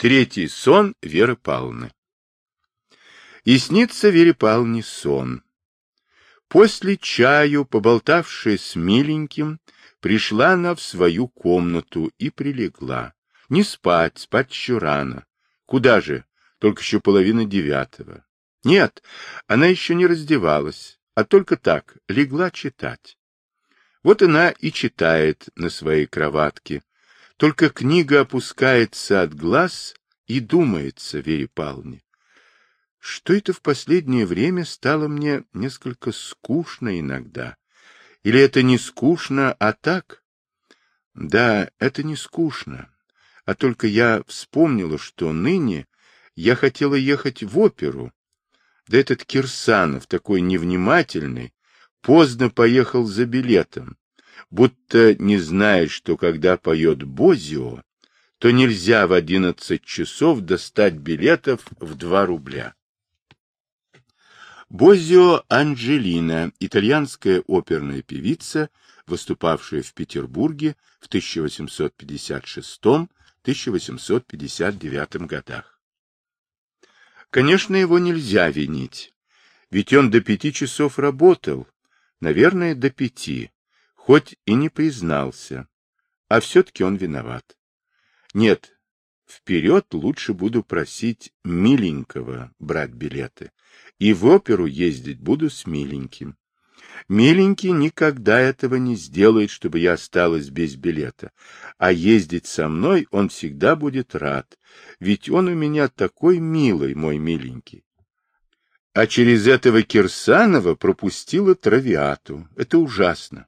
Третий сон Веры Павловны. И снится Вере Павловне сон. После чаю, поболтавшая с миленьким, пришла она в свою комнату и прилегла. Не спать, спать еще рано. Куда же? Только еще половина девятого. Нет, она еще не раздевалась, а только так, легла читать. Вот она и читает на своей кроватке, только книга опускается от глаз и думается Вере Павловне. Что это в последнее время стало мне несколько скучно иногда? Или это не скучно, а так? Да, это не скучно. А только я вспомнила, что ныне я хотела ехать в оперу. Да этот Кирсанов, такой невнимательный, поздно поехал за билетом будто не знает, что когда поет Бозио, то нельзя в одиннадцать часов достать билетов в два рубля. Бозио Анджелина, итальянская оперная певица, выступавшая в Петербурге в 1856-1859 годах. Конечно, его нельзя винить, ведь он до пяти часов работал, наверное, до пяти, хоть и не признался, а все-таки он виноват. Нет, вперед лучше буду просить миленького брать билеты, и в оперу ездить буду с миленьким. Миленький никогда этого не сделает, чтобы я осталась без билета, а ездить со мной он всегда будет рад, ведь он у меня такой милый, мой миленький. А через этого Кирсанова пропустила травиату. Это ужасно.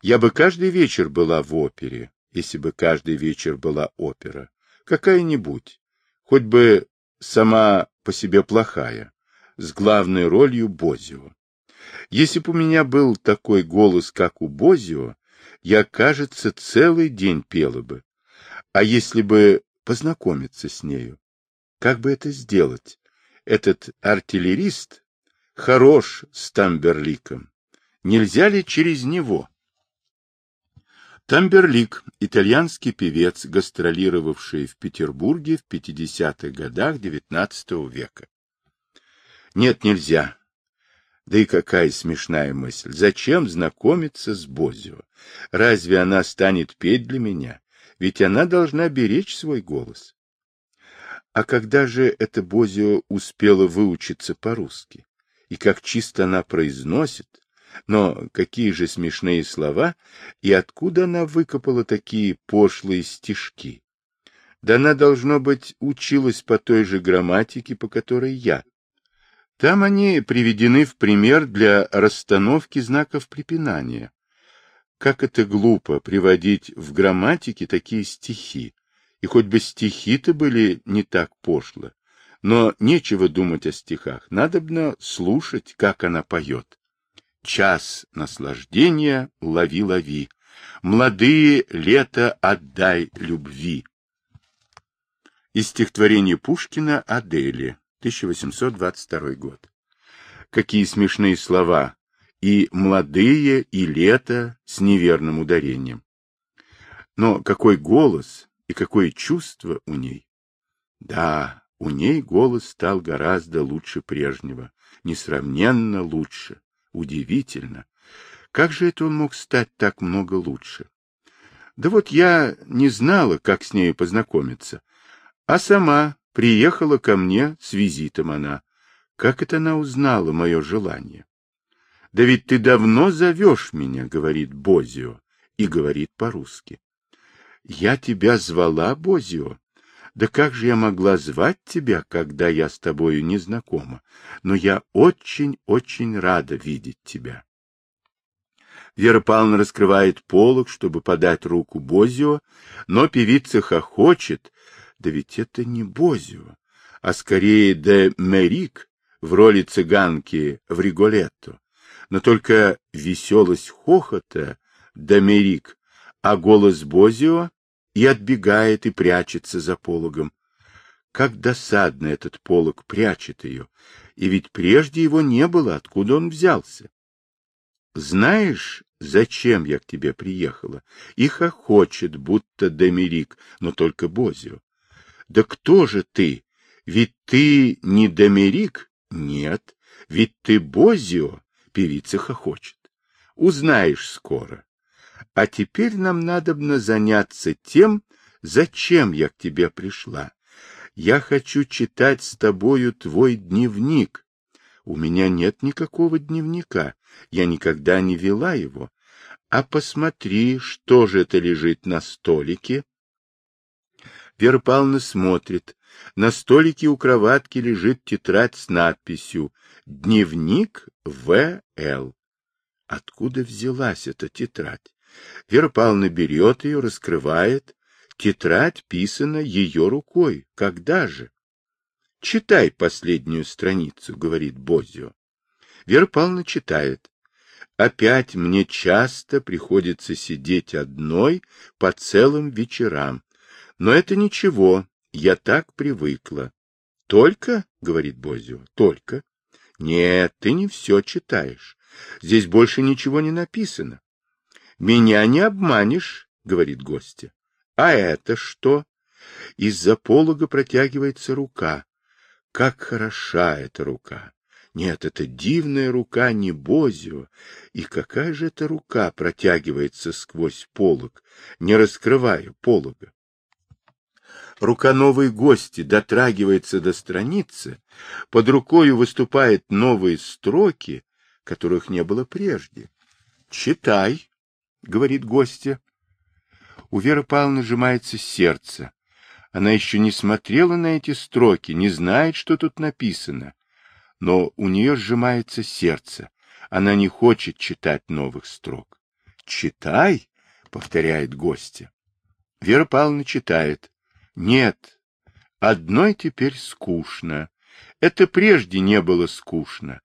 Я бы каждый вечер была в опере, если бы каждый вечер была опера. Какая-нибудь. Хоть бы сама по себе плохая, с главной ролью Бозио. Если бы у меня был такой голос, как у Бозио, я, кажется, целый день пела бы. А если бы познакомиться с нею? Как бы это сделать? Этот артиллерист хорош с Тамберликом. Нельзя ли через него? Тамберлик, итальянский певец, гастролировавший в Петербурге в 50-х годах XIX века. Нет, нельзя. Да и какая смешная мысль. Зачем знакомиться с Бозио? Разве она станет петь для меня? Ведь она должна беречь свой голос. А когда же эта Бозио успела выучиться по-русски? И как чисто она произносит, но какие же смешные слова, и откуда она выкопала такие пошлые стишки? Да она, должно быть, училась по той же грамматике, по которой я. Там они приведены в пример для расстановки знаков препинания. Как это глупо приводить в грамматике такие стихи. И хоть бы стихи-то были не так пошло, но нечего думать о стихах, надобно слушать, как она поет. Час наслаждения лови-лови, Молодые лето отдай любви. Из стихотворения Пушкина «Адели», 1822 год. Какие смешные слова! И молодые, и лето с неверным ударением. Но какой голос и какое чувство у ней! Да, у ней голос стал гораздо лучше прежнего, несравненно лучше. Удивительно. Как же это он мог стать так много лучше? Да вот я не знала, как с ней познакомиться. А сама приехала ко мне с визитом она. Как это она узнала мое желание? Да ведь ты давно зовешь меня, говорит Бозио, и говорит по-русски. Я тебя звала, Бозио. Да как же я могла звать тебя, когда я с тобою не знакома? Но я очень-очень рада видеть тебя. Вера Павловна раскрывает полог, чтобы подать руку Бозио, но певица хохочет. Да ведь это не Бозио, а скорее де Мерик в роли цыганки в Риголетто. Но только веселость хохота де Мерик, а голос Бозио и отбегает и прячется за пологом. Как досадно этот полог прячет ее, и ведь прежде его не было, откуда он взялся. Знаешь, зачем я к тебе приехала? И хохочет, будто Демерик, но только Бозио. Да кто же ты? Ведь ты не Домерик? Нет. Ведь ты Бозио? Певица хохочет. Узнаешь скоро. А теперь нам надобно заняться тем, зачем я к тебе пришла. Я хочу читать с тобою твой дневник. У меня нет никакого дневника. Я никогда не вела его. А посмотри, что же это лежит на столике. Вера Павловна смотрит. На столике у кроватки лежит тетрадь с надписью «Дневник В.Л.». Откуда взялась эта тетрадь? Вера Павловна берет ее, раскрывает. Тетрадь писана ее рукой. Когда же? «Читай последнюю страницу», — говорит Бозио. Вера Павловна читает. «Опять мне часто приходится сидеть одной по целым вечерам. Но это ничего, я так привыкла. Только, — говорит Бозио, — только. Нет, ты не все читаешь. Здесь больше ничего не написано. Меня не обманешь, — говорит гостья. А это что? Из-за полога протягивается рука. Как хороша эта рука! Нет, это дивная рука не Бозио. И какая же эта рука протягивается сквозь полог, не раскрывая полога? рука новой гости дотрагивается до страницы, под рукою выступают новые строки, которых не было прежде. «Читай», — говорит гостья. У Веры Павловны сжимается сердце. Она еще не смотрела на эти строки, не знает, что тут написано. Но у нее сжимается сердце. Она не хочет читать новых строк. «Читай», — повторяет гостья. Вера Павловна читает. Нет, одной теперь скучно. Это прежде не было скучно.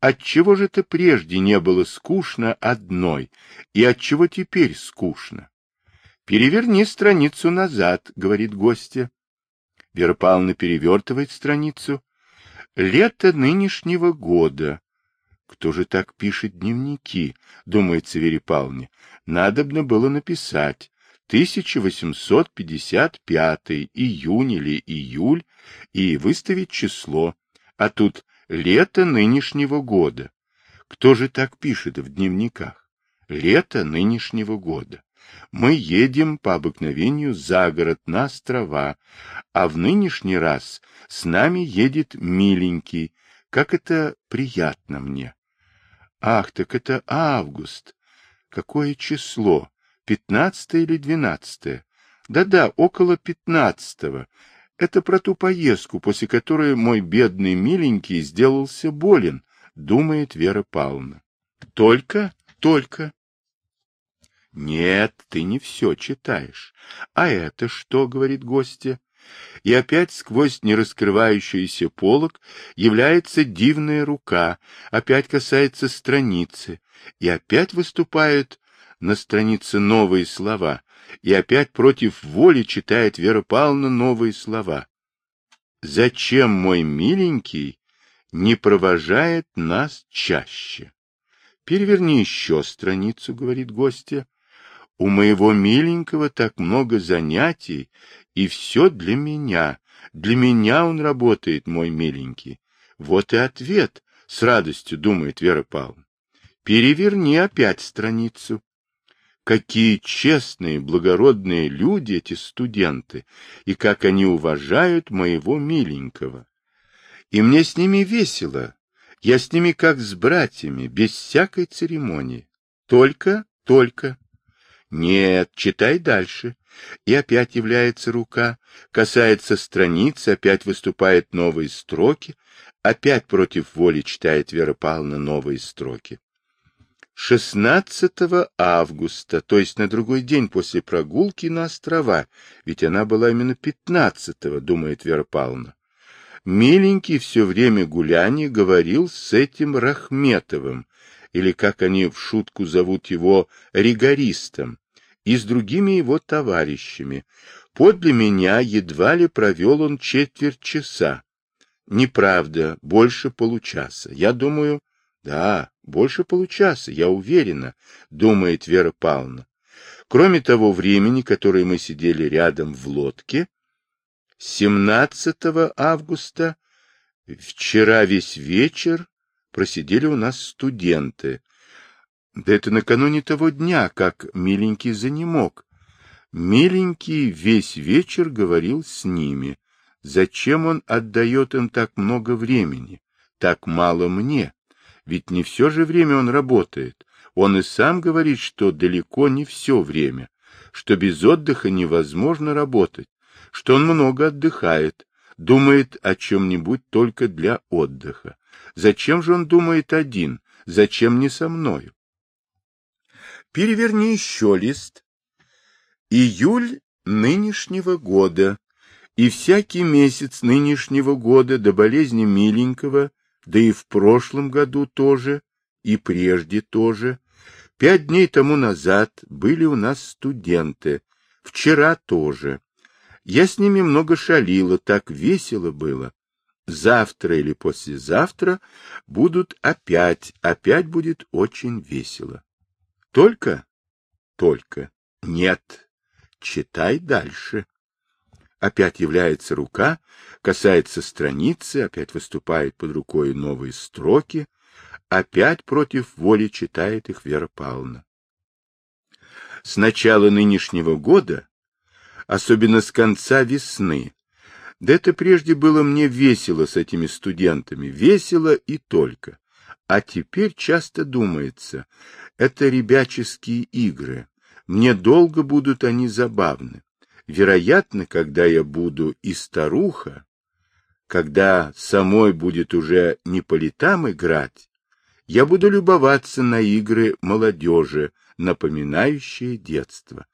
Отчего же это прежде не было скучно одной, и отчего теперь скучно? Переверни страницу назад, говорит гостья. Вера Павловна перевертывает страницу. Лето нынешнего года. Кто же так пишет дневники, думается Вере Павловне. Надобно было написать. 1855 июнь или июль и выставить число, а тут лето нынешнего года. Кто же так пишет в дневниках? Лето нынешнего года. Мы едем по обыкновению за город на острова, а в нынешний раз с нами едет миленький. Как это приятно мне. Ах, так это август. Какое число? Пятнадцатое или двенадцатое? Да-да, около пятнадцатого. Это про ту поездку, после которой мой бедный миленький сделался болен, думает Вера Павловна. Только, только. Нет, ты не все читаешь. А это что, говорит гостья? И опять сквозь нераскрывающийся полог является дивная рука, опять касается страницы, и опять выступает на странице новые слова, и опять против воли читает Вера Павловна новые слова. «Зачем мой миленький не провожает нас чаще?» «Переверни еще страницу», — говорит гостья. «У моего миленького так много занятий, и все для меня. Для меня он работает, мой миленький. Вот и ответ, — с радостью думает Вера Павловна. Переверни опять страницу. Какие честные, благородные люди эти студенты, и как они уважают моего миленького. И мне с ними весело. Я с ними как с братьями, без всякой церемонии. Только, только. Нет, читай дальше. И опять является рука, касается страницы, опять выступают новые строки, опять против воли читает Вера Павловна новые строки. 16 августа, то есть на другой день после прогулки на острова, ведь она была именно 15 думает Вера Павловна. Миленький все время гуляния говорил с этим Рахметовым, или как они в шутку зовут его, ригористом, и с другими его товарищами. Подле меня едва ли провел он четверть часа. Неправда, больше получаса. Я думаю, да, больше получаса, я уверена, думает Вера Павловна. Кроме того времени, которое мы сидели рядом в лодке, 17 августа, вчера весь вечер просидели у нас студенты. Да это накануне того дня, как миленький занемог. Миленький весь вечер говорил с ними. Зачем он отдает им так много времени? Так мало мне. Ведь не все же время он работает. Он и сам говорит, что далеко не все время, что без отдыха невозможно работать, что он много отдыхает, думает о чем-нибудь только для отдыха. Зачем же он думает один? Зачем не со мною? Переверни еще лист. Июль нынешнего года и всякий месяц нынешнего года до болезни миленького, да и в прошлом году тоже, и прежде тоже. Пять дней тому назад были у нас студенты, вчера тоже. Я с ними много шалила, так весело было. Завтра или послезавтра будут опять, опять будет очень весело. Только? Только. Нет. Читай дальше. Опять является рука, касается страницы, опять выступает под рукой новые строки, опять против воли читает их Вера Павловна. С начала нынешнего года, особенно с конца весны, да это прежде было мне весело с этими студентами, весело и только. А теперь часто думается, это ребяческие игры, мне долго будут они забавны. Вероятно, когда я буду и старуха, когда самой будет уже не по летам играть, я буду любоваться на игры молодежи, напоминающие детство.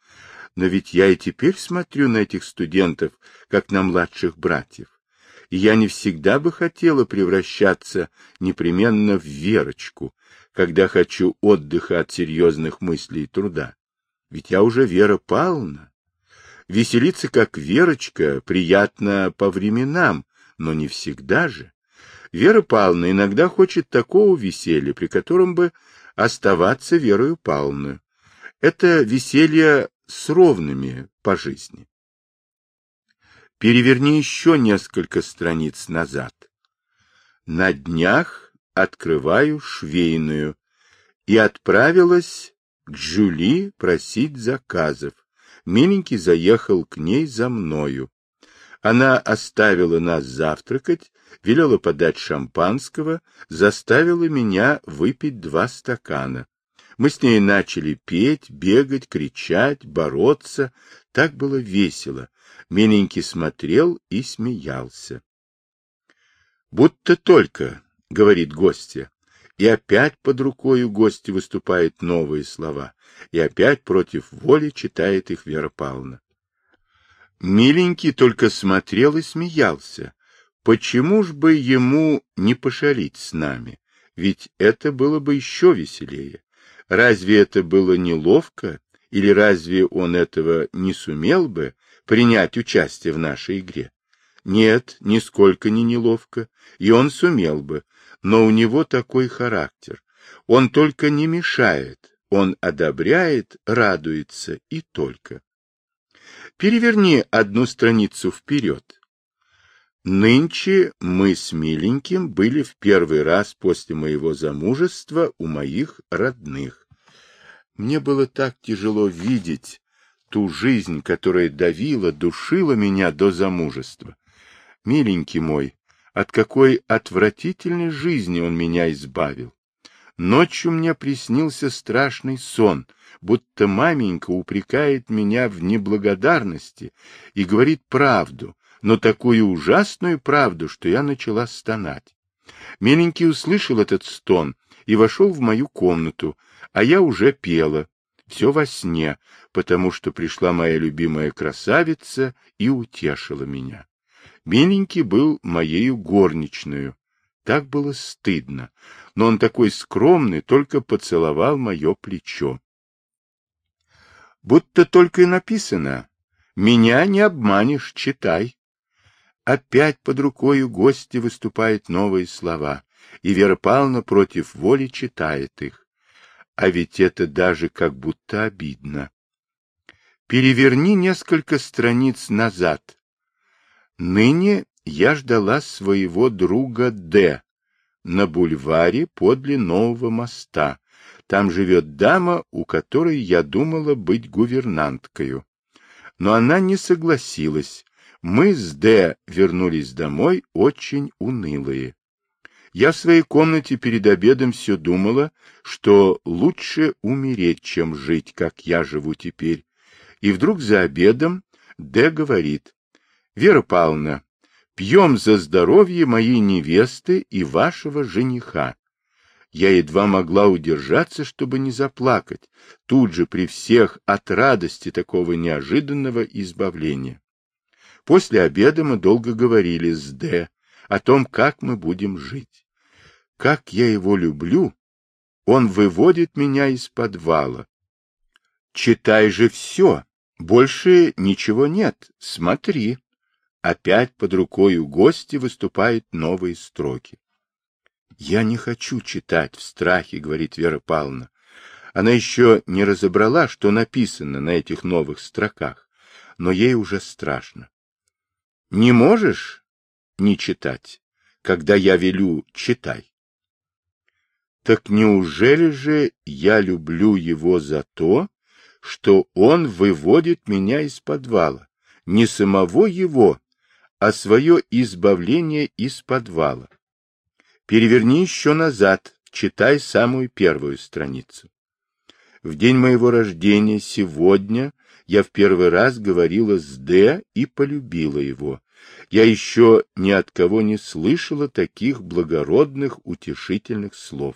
Но ведь я и теперь смотрю на этих студентов, как на младших братьев. И я не всегда бы хотела превращаться непременно в Верочку, когда хочу отдыха от серьезных мыслей и труда. Ведь я уже Вера Павловна. Веселиться, как Верочка, приятно по временам, но не всегда же. Вера Павловна иногда хочет такого веселья, при котором бы оставаться Верою Павловной. Это веселье с ровными по жизни. Переверни еще несколько страниц назад. На днях открываю швейную и отправилась к Жюли просить заказов. Миленький заехал к ней за мною. Она оставила нас завтракать, велела подать шампанского, заставила меня выпить два стакана. Мы с ней начали петь, бегать, кричать, бороться. Так было весело. Миленький смотрел и смеялся. — Будто только, — говорит гостья, и опять под рукой у гостя выступают новые слова, и опять против воли читает их Вера Павловна. Миленький только смотрел и смеялся. Почему ж бы ему не пошалить с нами? Ведь это было бы еще веселее. Разве это было неловко? Или разве он этого не сумел бы принять участие в нашей игре? Нет, нисколько не неловко, и он сумел бы, но у него такой характер. Он только не мешает, он одобряет, радуется и только. Переверни одну страницу вперед. Нынче мы с миленьким были в первый раз после моего замужества у моих родных. Мне было так тяжело видеть ту жизнь, которая давила, душила меня до замужества. Миленький мой, от какой отвратительной жизни он меня избавил. Ночью мне приснился страшный сон, будто маменька упрекает меня в неблагодарности и говорит правду, но такую ужасную правду, что я начала стонать. Миленький услышал этот стон и вошел в мою комнату, а я уже пела, все во сне, потому что пришла моя любимая красавица и утешила меня. Миленький был моею горничную. Так было стыдно, но он такой скромный, только поцеловал мое плечо. Будто только и написано «Меня не обманешь, читай». Опять под рукой у гостя выступают новые слова, и Вера Павловна против воли читает их. А ведь это даже как будто обидно. Переверни несколько страниц назад. Ныне я ждала своего друга Д. на бульваре подле нового моста. Там живет дама, у которой я думала быть гувернанткою. Но она не согласилась. Мы с Д. вернулись домой очень унылые. Я в своей комнате перед обедом все думала, что лучше умереть, чем жить, как я живу теперь. И вдруг за обедом Д. говорит, «Вера Павловна, пьем за здоровье моей невесты и вашего жениха». Я едва могла удержаться, чтобы не заплакать, тут же при всех от радости такого неожиданного избавления. После обеда мы долго говорили с Д. о том, как мы будем жить как я его люблю, он выводит меня из подвала. Читай же все, больше ничего нет, смотри. Опять под рукой у гостя выступают новые строки. Я не хочу читать в страхе, говорит Вера Павловна. Она еще не разобрала, что написано на этих новых строках, но ей уже страшно. Не можешь не читать, когда я велю читай? Так неужели же я люблю его за то, что он выводит меня из подвала? Не самого его, а свое избавление из подвала. Переверни еще назад, читай самую первую страницу. В день моего рождения, сегодня, я в первый раз говорила с Д и полюбила его. Я еще ни от кого не слышала таких благородных, утешительных слов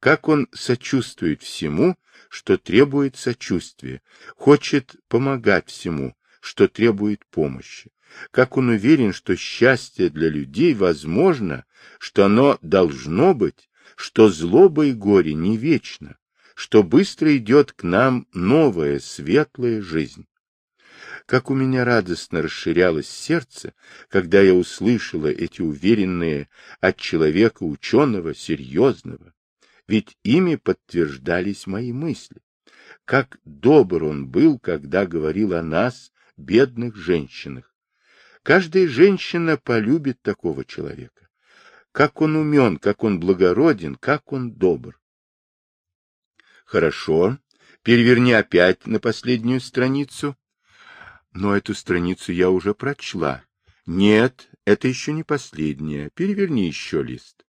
как он сочувствует всему, что требует сочувствия, хочет помогать всему, что требует помощи, как он уверен, что счастье для людей возможно, что оно должно быть, что злоба и горе не вечно, что быстро идет к нам новая светлая жизнь. Как у меня радостно расширялось сердце, когда я услышала эти уверенные от человека ученого, серьезного, ведь ими подтверждались мои мысли. Как добр он был, когда говорил о нас, бедных женщинах. Каждая женщина полюбит такого человека. Как он умен, как он благороден, как он добр. Хорошо, переверни опять на последнюю страницу. Но эту страницу я уже прочла. Нет, это еще не последняя. Переверни еще лист.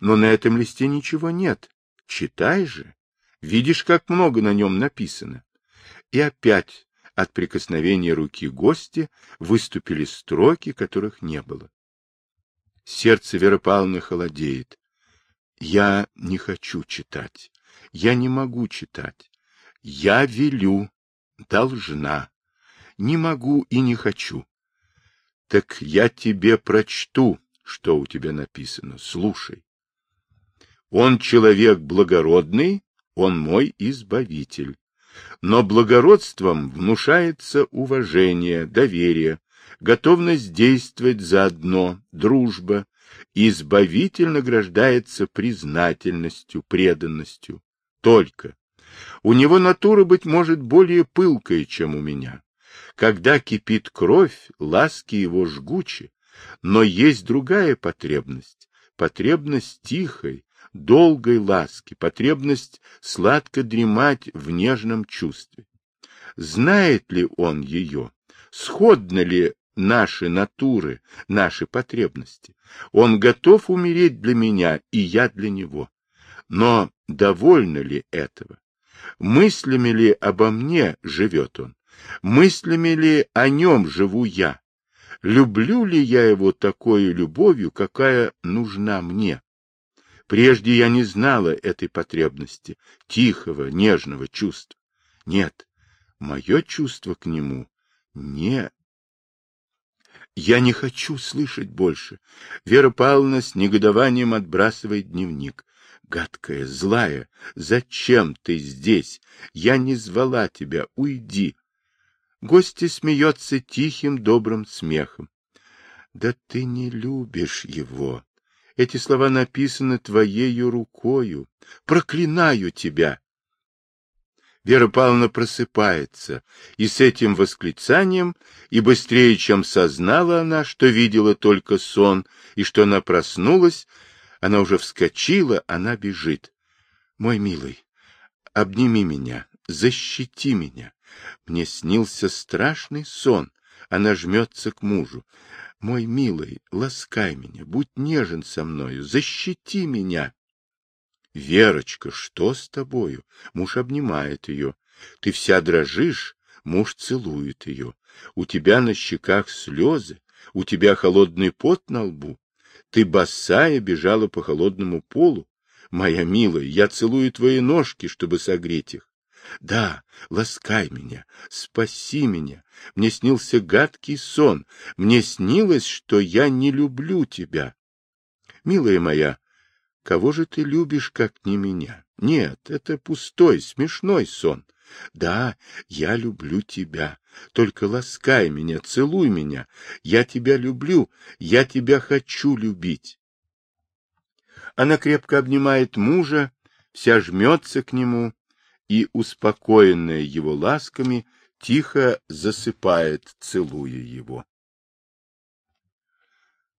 Но на этом листе ничего нет. Читай же. Видишь, как много на нем написано. И опять от прикосновения руки гостя выступили строки, которых не было. Сердце Веры холодеет. Я не хочу читать. Я не могу читать. Я велю. Должна. Не могу и не хочу. Так я тебе прочту, что у тебя написано. Слушай. Он человек благородный, он мой избавитель. Но благородством внушается уважение, доверие, готовность действовать заодно, дружба. Избавитель награждается признательностью, преданностью. Только. У него натура, быть может, более пылкая, чем у меня. Когда кипит кровь, ласки его жгучи. Но есть другая потребность, потребность тихой, долгой ласки, потребность сладко дремать в нежном чувстве. Знает ли он ее? Сходны ли наши натуры, наши потребности? Он готов умереть для меня, и я для него. Но довольно ли этого? Мыслями ли обо мне живет он? Мыслями ли о нем живу я? Люблю ли я его такой любовью, какая нужна мне? Прежде я не знала этой потребности, тихого, нежного чувства. Нет, мое чувство к нему не... Я не хочу слышать больше. Вера Павловна с негодованием отбрасывает дневник. Гадкая, злая, зачем ты здесь? Я не звала тебя, уйди. Гости смеется тихим, добрым смехом. Да ты не любишь его. Эти слова написаны твоею рукою. Проклинаю тебя. Вера Павловна просыпается, и с этим восклицанием, и быстрее, чем сознала она, что видела только сон, и что она проснулась, она уже вскочила, она бежит. Мой милый, обними меня, защити меня. Мне снился страшный сон. Она жмется к мужу. Мой милый, ласкай меня, будь нежен со мною, защити меня. Верочка, что с тобою? Муж обнимает ее. Ты вся дрожишь, муж целует ее. У тебя на щеках слезы, у тебя холодный пот на лбу. Ты босая бежала по холодному полу. Моя милая, я целую твои ножки, чтобы согреть их. Да, ласкай меня, спаси меня. Мне снился гадкий сон. Мне снилось, что я не люблю тебя. Милая моя, Кого же ты любишь, как не меня? Нет, это пустой, смешной сон. Да, я люблю тебя. Только ласкай меня, целуй меня. Я тебя люблю, я тебя хочу любить. Она крепко обнимает мужа, вся жмется к нему и, успокоенная его ласками, тихо засыпает, целуя его.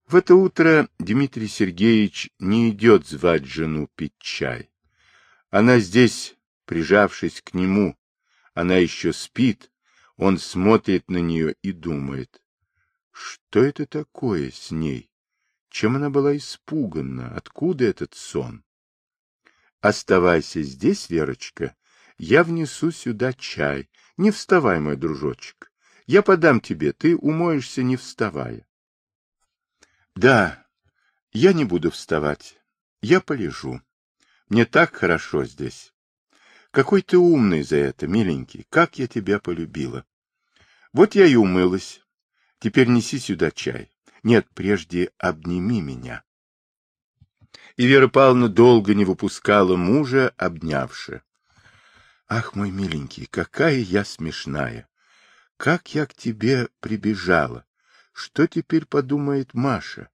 В это утро Дмитрий Сергеевич не идет звать жену пить чай. Она здесь, прижавшись к нему, она еще спит, он смотрит на нее и думает, что это такое с ней? Чем она была испугана? Откуда этот сон? Оставайся здесь, Верочка, я внесу сюда чай. Не вставай, мой дружочек. Я подам тебе, ты умоешься, не вставая. Да, я не буду вставать. Я полежу. Мне так хорошо здесь. Какой ты умный за это, миленький. Как я тебя полюбила. Вот я и умылась. Теперь неси сюда чай. Нет, прежде обними меня. И Вера Павловна долго не выпускала мужа, обнявши. Ах, мой миленький, какая я смешная! Как я к тебе прибежала! Что теперь подумает Маша?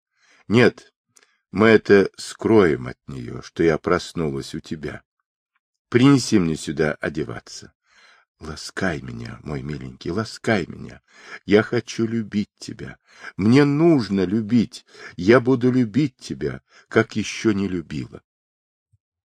Нет, мы это скроем от нее, что я проснулась у тебя. Принеси мне сюда одеваться. Ласкай меня, мой миленький, ласкай меня. Я хочу любить тебя. Мне нужно любить. Я буду любить тебя, как еще не любила.